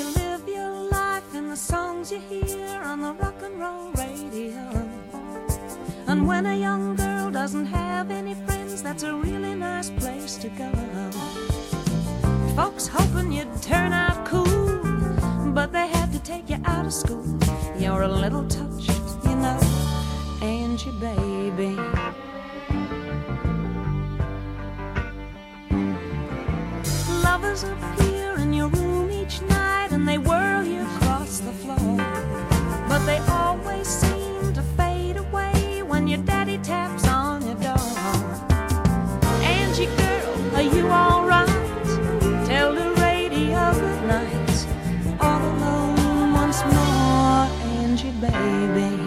of your life in the songs you hear on the rock and roll radio. And when a young girl doesn't have any friends, that's a really nice place to go. Folks hoping you'd turn out cool, but they had to take you out of school. You're a little touched, you know, Angie, baby. Lovers are you alright? Tell the radio good night. All alone once more, Angie, baby.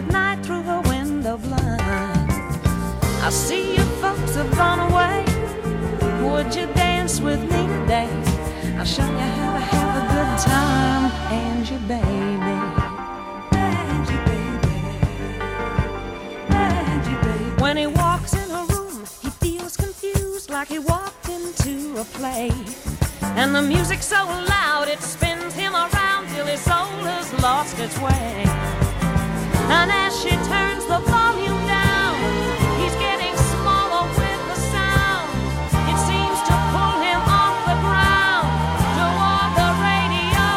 At night through her window blind. I see you folks have gone away. Would you dance with me today? I'll show you how to have a good time, Angie, baby. Angie, baby. Angie, baby. When he walks in her room, he feels confused like he walked into a play. And the music's so loud it spins him around till his soul has lost its way. And as she turns the volume down, he's getting smaller with the sound. It seems to pull him off the ground toward the radio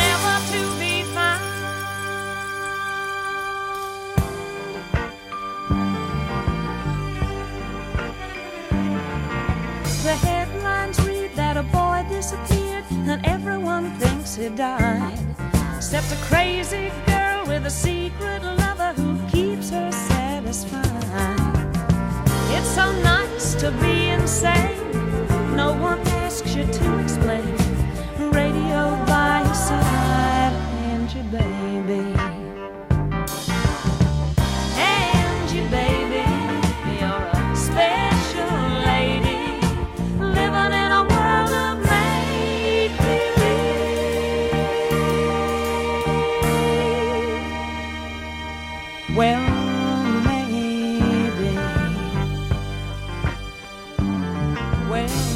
never to be found. The headlines read that a boy disappeared and everyone thinks he died. Except a crazy girl with a secret lover who keeps her satisfied. It's so nice to be insane. No one asks you to explain. Well, maybe. Well.